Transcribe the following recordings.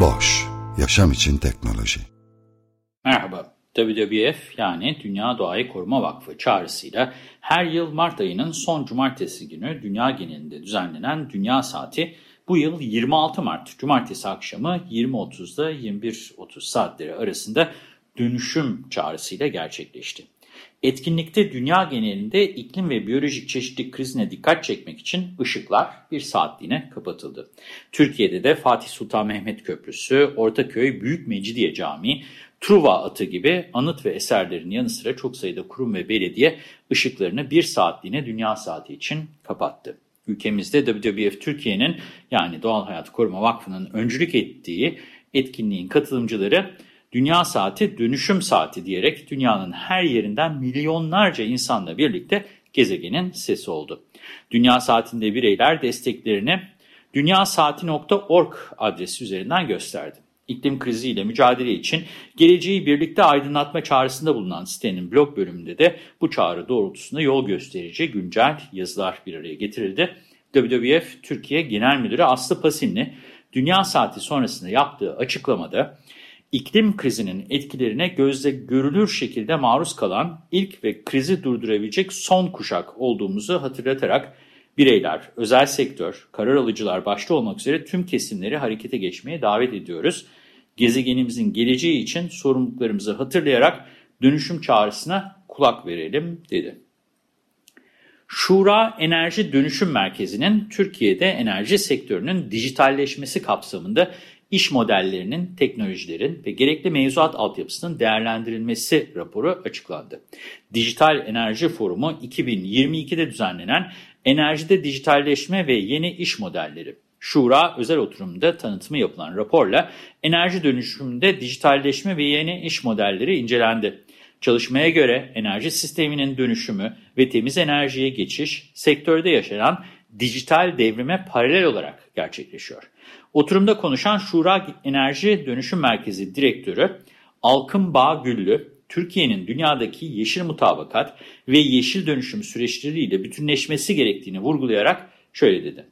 Boş, yaşam için teknoloji. Merhaba, WWF yani Dünya Doğayı Koruma Vakfı çağrısıyla her yıl Mart ayının son cumartesi günü dünya genelinde düzenlenen Dünya Saati bu yıl 26 Mart Cumartesi akşamı 20.30'da 21.30 saatleri arasında dönüşüm çağrısıyla gerçekleşti. Etkinlikte dünya genelinde iklim ve biyolojik çeşitlilik krizine dikkat çekmek için ışıklar bir saatliğine kapatıldı. Türkiye'de de Fatih Sultan Mehmet Köprüsü, Ortaköy Büyük Mecidiye Camii, Truva atı gibi anıt ve eserlerin yanı sıra çok sayıda kurum ve belediye ışıklarını bir saatliğine dünya saati için kapattı. Ülkemizde WWF Türkiye'nin yani Doğal Hayat Koruma Vakfı'nın öncülük ettiği etkinliğin katılımcıları Dünya Saati Dönüşüm Saati diyerek dünyanın her yerinden milyonlarca insanla birlikte gezegenin sesi oldu. Dünya Saati'nde bireyler desteklerini dünyasaati.org adresi üzerinden gösterdi. İklim kriziyle mücadele için geleceği birlikte aydınlatma çağrısında bulunan sitenin blog bölümünde de bu çağrı doğrultusunda yol gösterici güncel yazılar bir araya getirildi. WWF Türkiye Genel Müdürü Aslı Pasinli, Dünya Saati sonrasında yaptığı açıklamada iklim krizinin etkilerine gözle görülür şekilde maruz kalan ilk ve krizi durdurabilecek son kuşak olduğumuzu hatırlatarak bireyler, özel sektör, karar alıcılar başta olmak üzere tüm kesimleri harekete geçmeye davet ediyoruz. Gezegenimizin geleceği için sorumluluklarımızı hatırlayarak dönüşüm çağrısına kulak verelim dedi. Şura Enerji Dönüşüm Merkezi'nin Türkiye'de enerji sektörünün dijitalleşmesi kapsamında iş modellerinin, teknolojilerin ve gerekli mevzuat altyapısının değerlendirilmesi raporu açıklandı. Dijital Enerji Forumu 2022'de düzenlenen Enerjide Dijitalleşme ve Yeni İş Modelleri. Şura özel oturumda tanıtımı yapılan raporla enerji dönüşümünde dijitalleşme ve yeni iş modelleri incelendi. Çalışmaya göre enerji sisteminin dönüşümü ve temiz enerjiye geçiş sektörde yaşanan dijital devrime paralel olarak gerçekleşiyor. Oturumda konuşan Şura Enerji Dönüşüm Merkezi Direktörü Alkın Bağ Güllü, Türkiye'nin dünyadaki yeşil mutabakat ve yeşil dönüşüm süreçleriyle bütünleşmesi gerektiğini vurgulayarak şöyle dedi.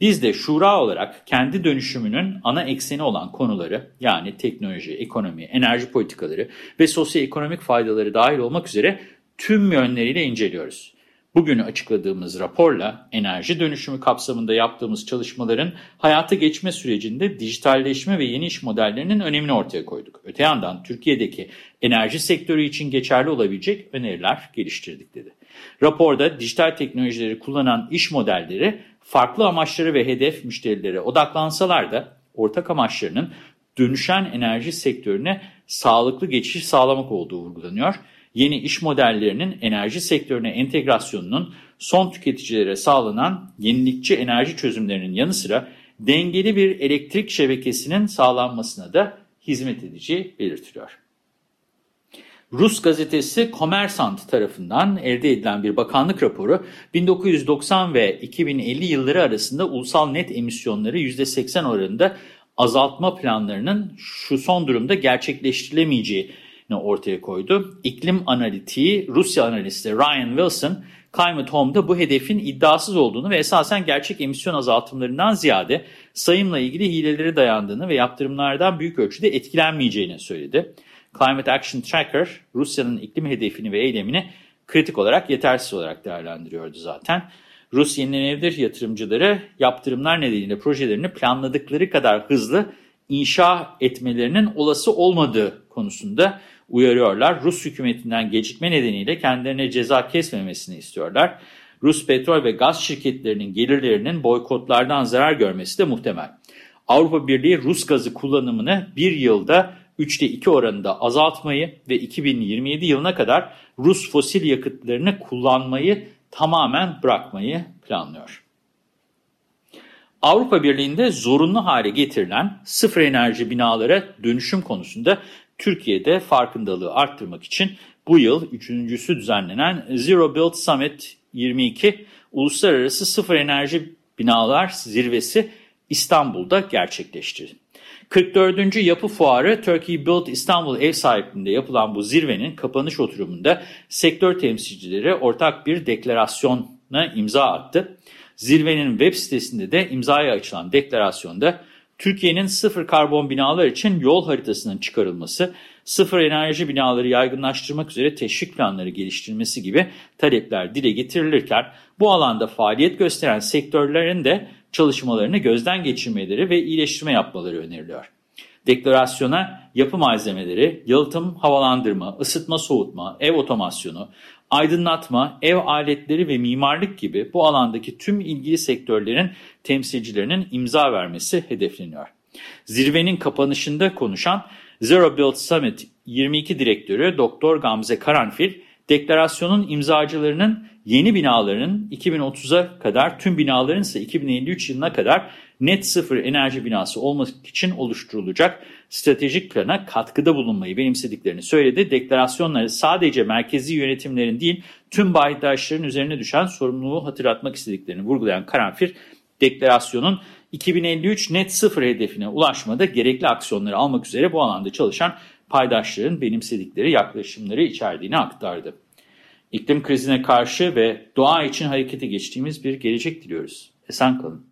Biz de şura olarak kendi dönüşümünün ana ekseni olan konuları yani teknoloji, ekonomi, enerji politikaları ve sosyoekonomik faydaları dahil olmak üzere tüm yönleriyle inceliyoruz. Bugün açıkladığımız raporla enerji dönüşümü kapsamında yaptığımız çalışmaların hayata geçme sürecinde dijitalleşme ve yeni iş modellerinin önemini ortaya koyduk. Öte yandan Türkiye'deki enerji sektörü için geçerli olabilecek öneriler geliştirdik dedi. Raporda dijital teknolojileri kullanan iş modelleri farklı amaçları ve hedef müşterilere odaklansalar da ortak amaçlarının dönüşen enerji sektörüne sağlıklı geçiş sağlamak olduğu vurgulanıyor yeni iş modellerinin enerji sektörüne entegrasyonunun son tüketicilere sağlanan yenilikçi enerji çözümlerinin yanı sıra dengeli bir elektrik şebekesinin sağlanmasına da hizmet edeceği belirtiliyor. Rus gazetesi Kommersant tarafından elde edilen bir bakanlık raporu 1990 ve 2050 yılları arasında ulusal net emisyonları %80 oranında azaltma planlarının şu son durumda gerçekleştirilemeyeceği ortaya koydu. İklim analitiği Rusya analisti Ryan Wilson, Climate Home'da bu hedefin iddiasız olduğunu ve esasen gerçek emisyon azaltımlarından ziyade sayımla ilgili hileleri dayandığını ve yaptırımlardan büyük ölçüde etkilenmeyeceğini söyledi. Climate Action Tracker, Rusya'nın iklim hedefini ve eylemini kritik olarak yetersiz olarak değerlendiriyordu zaten. Rus yenilenebilir yatırımcıları yaptırımlar nedeniyle projelerini planladıkları kadar hızlı inşa etmelerinin olası olmadığı konusunda uyarıyorlar. Rus hükümetinden gecikme nedeniyle kendilerine ceza kesmemesini istiyorlar. Rus petrol ve gaz şirketlerinin gelirlerinin boykotlardan zarar görmesi de muhtemel. Avrupa Birliği Rus gazı kullanımını bir yılda 3'te 2 oranında azaltmayı ve 2027 yılına kadar Rus fosil yakıtlarını kullanmayı tamamen bırakmayı planlıyor. Avrupa Birliği'nde zorunlu hale getirilen sıfır enerji binalara dönüşüm konusunda Türkiye'de farkındalığı arttırmak için bu yıl üçüncüsü düzenlenen Zero Build Summit 22 Uluslararası Sıfır Enerji Binalar Zirvesi İstanbul'da gerçekleşti. 44. Yapı Fuarı Turkey Build İstanbul ev sahipliğinde yapılan bu zirvenin kapanış oturumunda sektör temsilcileri ortak bir deklarasyona imza attı. Zirvenin web sitesinde de imzaya açılan deklarasyonda Türkiye'nin sıfır karbon binalar için yol haritasının çıkarılması, sıfır enerji binaları yaygınlaştırmak üzere teşvik planları geliştirilmesi gibi talepler dile getirilirken bu alanda faaliyet gösteren sektörlerin de çalışmalarını gözden geçirmeleri ve iyileştirme yapmaları öneriliyor. Deklarasyona yapı malzemeleri, yalıtım, havalandırma, ısıtma, soğutma, ev otomasyonu, aydınlatma, ev aletleri ve mimarlık gibi bu alandaki tüm ilgili sektörlerin temsilcilerinin imza vermesi hedefleniyor. Zirvenin kapanışında konuşan Zero Build Summit 22 direktörü Dr. Gamze Karanfil, deklarasyonun imzacılarının yeni binaların 2030'a kadar, tüm binaların ise 2053 yılına kadar net sıfır enerji binası olmak için oluşturulacak stratejik plana katkıda bulunmayı benimsediklerini söyledi. Deklarasyonları sadece merkezi yönetimlerin değil tüm paydaşların üzerine düşen sorumluluğu hatırlatmak istediklerini vurgulayan Karanfil, deklarasyonun 2053 net sıfır hedefine ulaşmada gerekli aksiyonları almak üzere bu alanda çalışan paydaşların benimsedikleri yaklaşımları içerdiğini aktardı. İklim krizine karşı ve doğa için harekete geçtiğimiz bir gelecek diliyoruz. Esen kalın.